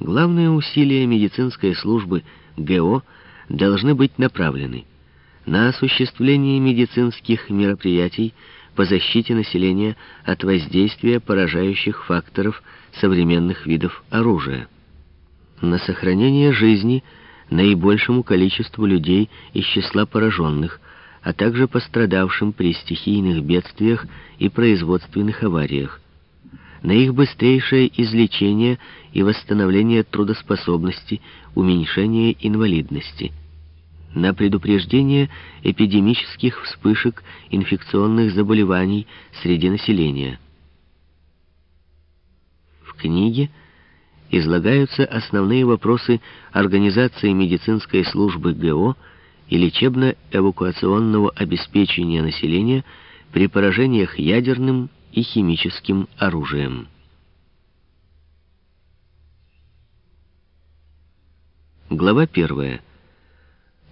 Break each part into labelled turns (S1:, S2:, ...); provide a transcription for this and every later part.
S1: Главные усилия медицинской службы ГО должны быть направлены на осуществление медицинских мероприятий по защите населения от воздействия поражающих факторов современных видов оружия, на сохранение жизни наибольшему количеству людей из числа пораженных, а также пострадавшим при стихийных бедствиях и производственных авариях, на их быстрейшее излечение и восстановление трудоспособности, уменьшение инвалидности – на предупреждение эпидемических вспышек инфекционных заболеваний среди населения. В книге излагаются основные вопросы организации медицинской службы ГО и лечебно-эвакуационного обеспечения населения при поражениях ядерным и химическим оружием. Глава 1.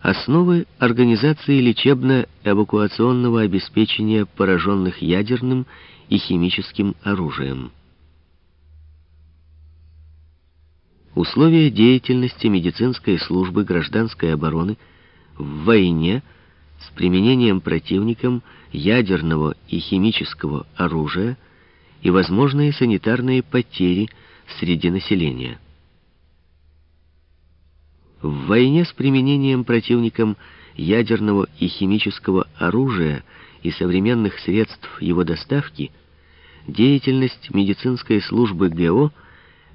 S1: Основы организации лечебно-эвакуационного обеспечения пораженных ядерным и химическим оружием. Условия деятельности медицинской службы гражданской обороны в войне с применением противником ядерного и химического оружия и возможные санитарные потери среди населения. В войне с применением противником ядерного и химического оружия и современных средств его доставки деятельность медицинской службы ГО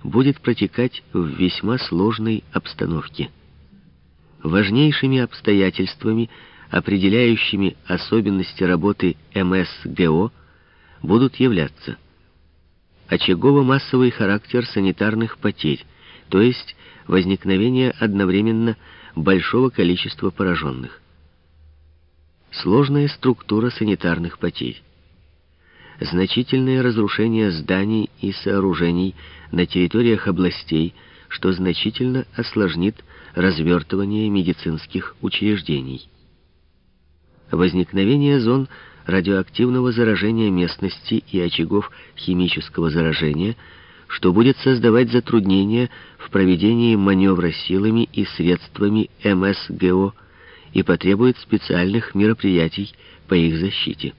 S1: будет протекать в весьма сложной обстановке. Важнейшими обстоятельствами, определяющими особенности работы МСГО, будут являться очагово-массовый характер санитарных потерь, то есть возникновение одновременно большого количества пораженных. Сложная структура санитарных потерь. Значительное разрушение зданий и сооружений на территориях областей, что значительно осложнит развертывание медицинских учреждений. Возникновение зон радиоактивного заражения местности и очагов химического заражения – что будет создавать затруднения в проведении маневра силами и средствами МСГО и потребует специальных мероприятий по их защите.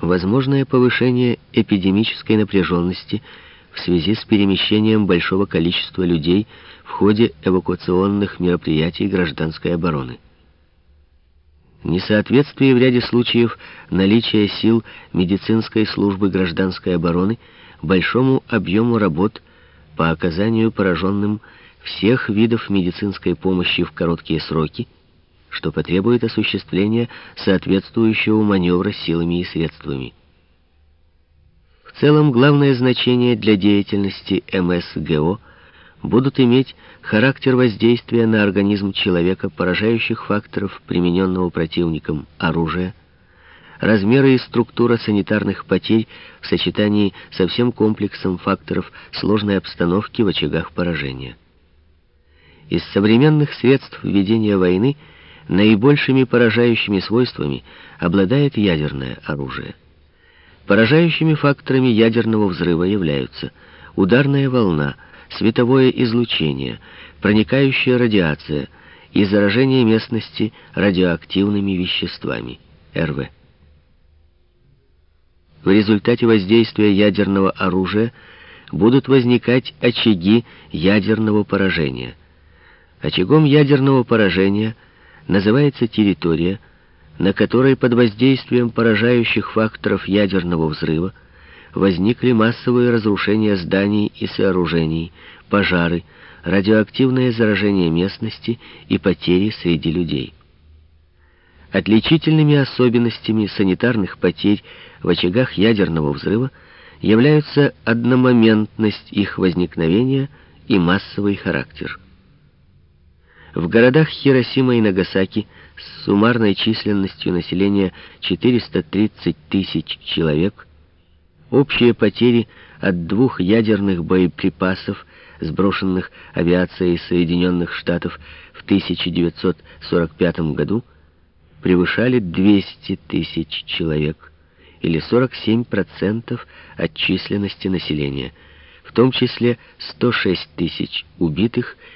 S1: Возможное повышение эпидемической напряженности в связи с перемещением большого количества людей в ходе эвакуационных мероприятий гражданской обороны. Несоответствие в ряде случаев наличия сил медицинской службы гражданской обороны – большому объему работ по оказанию пораженным всех видов медицинской помощи в короткие сроки, что потребует осуществления соответствующего маневра силами и средствами. В целом, главное значение для деятельности МСГО будут иметь характер воздействия на организм человека поражающих факторов примененного противником оружия, размеры и структура санитарных потерь в сочетании со всем комплексом факторов сложной обстановки в очагах поражения. Из современных средств ведения войны наибольшими поражающими свойствами обладает ядерное оружие. Поражающими факторами ядерного взрыва являются ударная волна, световое излучение, проникающая радиация и заражение местности радиоактивными веществами, РВ. В результате воздействия ядерного оружия будут возникать очаги ядерного поражения. Очагом ядерного поражения называется территория, на которой под воздействием поражающих факторов ядерного взрыва возникли массовые разрушения зданий и сооружений, пожары, радиоактивное заражение местности и потери среди людей. Отличительными особенностями санитарных потерь в очагах ядерного взрыва являются одномоментность их возникновения и массовый характер. В городах Хиросима и Нагасаки с суммарной численностью населения 430 тысяч человек общие потери от двух ядерных боеприпасов, сброшенных авиацией Соединенных Штатов в 1945 году, превышали 200 тысяч человек, или 47% от численности населения, в том числе 106 тысяч убитых